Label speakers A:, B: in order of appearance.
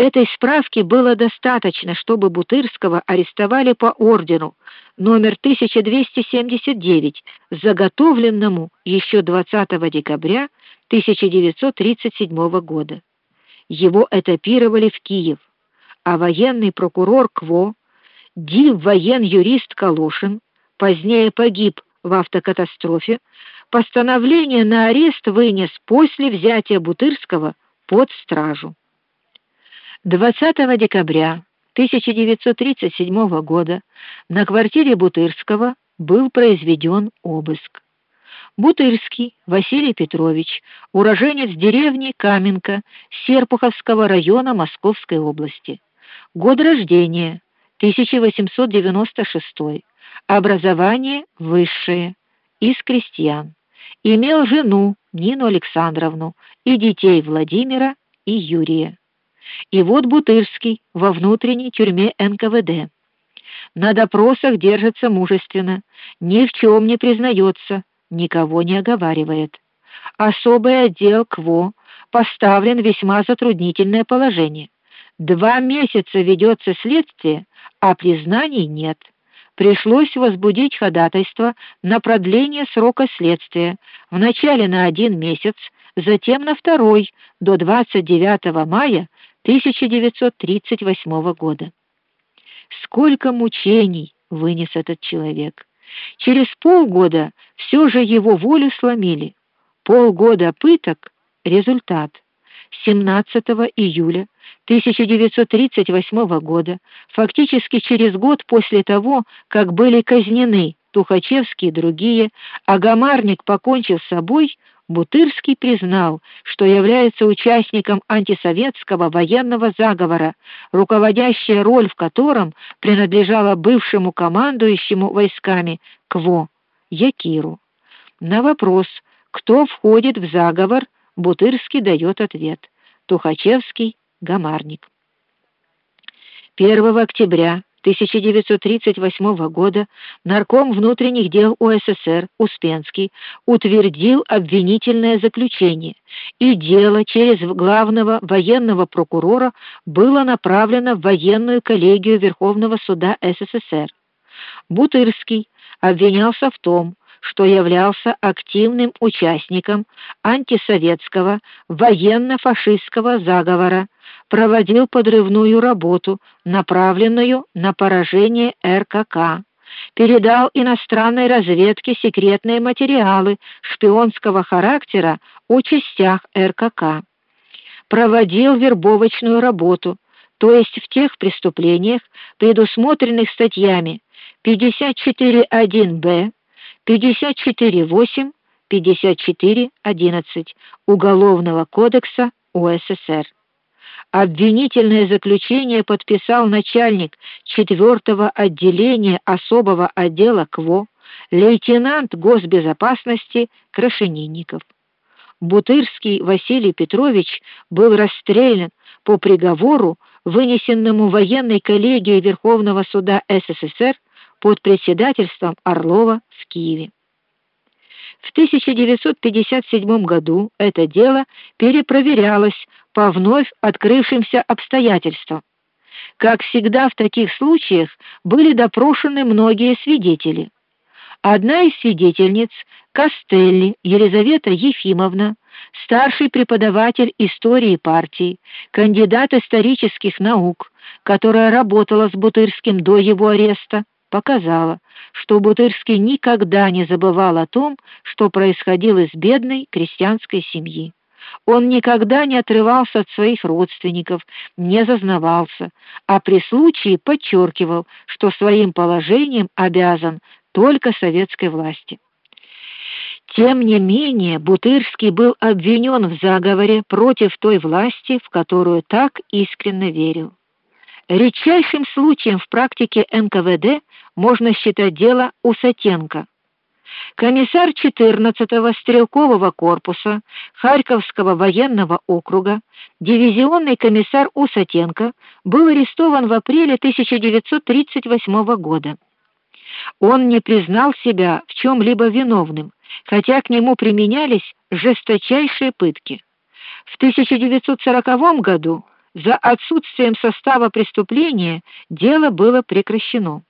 A: Этой справки было достаточно, чтобы Бутырского арестовали по ордену номер 1279, заготовленному еще 20 декабря 1937 года. Его этапировали в Киев, а военный прокурор Кво, див воен-юрист Калошин, позднее погиб в автокатастрофе, постановление на арест вынес после взятия Бутырского под стражу. 20 декабря 1937 года на квартире Бутырского был произведен обыск. Бутырский Василий Петрович, уроженец деревни Каменка Серпуховского района Московской области. Год рождения 1896. Образование высшее, из крестьян. Имел жену Нину Александровну и детей Владимира и Юрия. И вот Бутырский во внутренней тюрьме НКВД. На допросах держится мужественно, ни в чем не признается, никого не оговаривает. Особый отдел КВО поставлен в весьма затруднительное положение. Два месяца ведется следствие, а признаний нет. Пришлось возбудить ходатайство на продление срока следствия, вначале на один месяц, затем на второй до 29 мая 1938 года. Сколько мучений вынес этот человек. Через полгода все же его волю сломили. Полгода пыток результат. 17 июля 1938 года, фактически через год после того, как были казнены Тухачевский и другие, а Гамарник покончил с собой, Бутырский признал, что является участником антисоветского военного заговора, руководящая роль в котором принадлежала бывшему командующему войсками КВО Якиру. На вопрос, кто входит в заговор, Бутырский дает ответ: Тухачевский, Гамарник. 1 октября 1938 года нарком внутренних дел УССР Успенский утвердил обвинительное заключение, и дело через главного военного прокурора было направлено в военную коллегию Верховного суда СССР. Бутырский обвинялся в том, что являлся активным участником антисоветского военно-фашистского заговора, проводил подрывную работу, направленную на поражение РКК, передал иностранной разведке секретные материалы шпионского характера о частях РКК, проводил вербовочную работу, то есть в тех преступлениях, предусмотренных статьями 54.1б, 54.8, 54.11 Уголовного кодекса УССР. Обвинительное заключение подписал начальник 4-го отделения особого отдела КВО, лейтенант госбезопасности Крашенинников. Бутырский Василий Петрович был расстрелян по приговору, вынесенному военной коллегией Верховного суда СССР под председательством Орлова в Киеве. В 1957 году это дело перепроверялось по вновь открывшимся обстоятельствам. Как всегда в таких случаях были допрошены многие свидетели. Одна из свидетельниц, Костелли Елизавета Ефимовна, старший преподаватель истории партии, кандидат исторических наук, которая работала с Бутырским до его ареста, показала, что Бутырский никогда не забывал о том, что происходило из бедной крестьянской семьи. Он никогда не отрывался от своих родственников, не зазнавался, а при случае подчеркивал, что своим положением обязан только советской власти. Тем не менее, Бутырский был обвинен в заговоре против той власти, в которую так искренне верил. Редчайшим случаем в практике НКВД можно считать дело Усатенко. Комиссар 14-го стрелкового корпуса Харьковского военного округа, дивизионный комиссар Усатенко был арестован в апреле 1938 года. Он не признал себя в чем либо виновным, хотя к нему применялись жесточайшие пытки. В 1940 году за отсутствием состава преступления дело было прекращено.